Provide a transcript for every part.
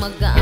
mag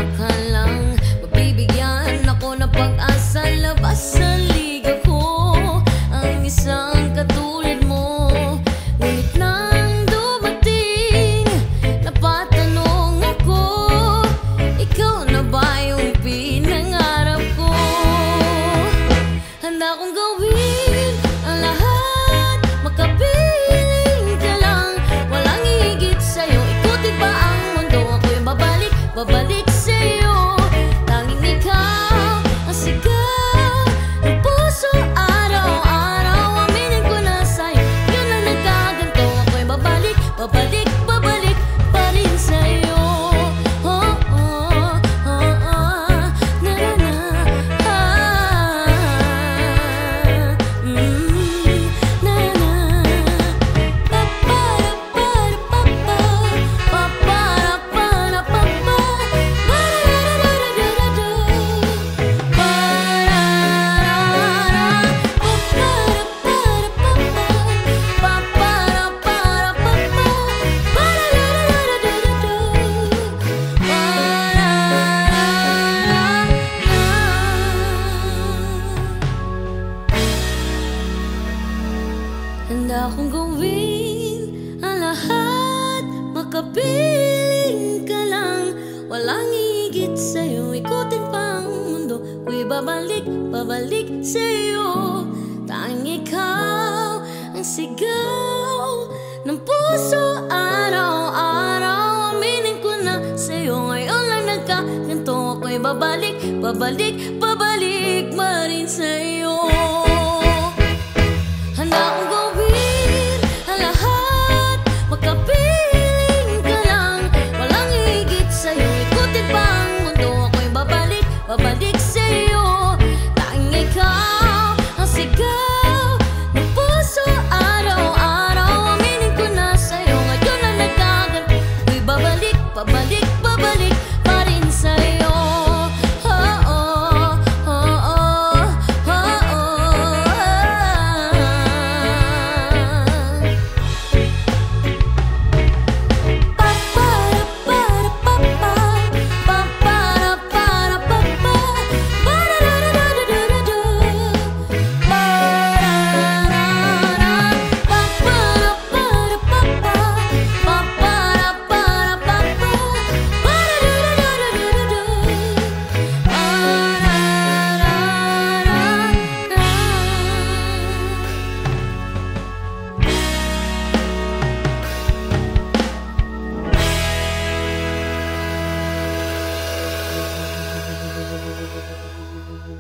Handa kong gawin. Ang lahat Makapiling ka lang. Walang iigit sa'yo Ikutin pa ang mundo. Ko'y babalik, babalik sa'yo. Tanging ikaw ang sigaw Ng puso. Araw-araw Aminin ko na sa'yo. Ngayon lang nagkaganto Ako'y babalik, babalik, babalik Marin sa'yo.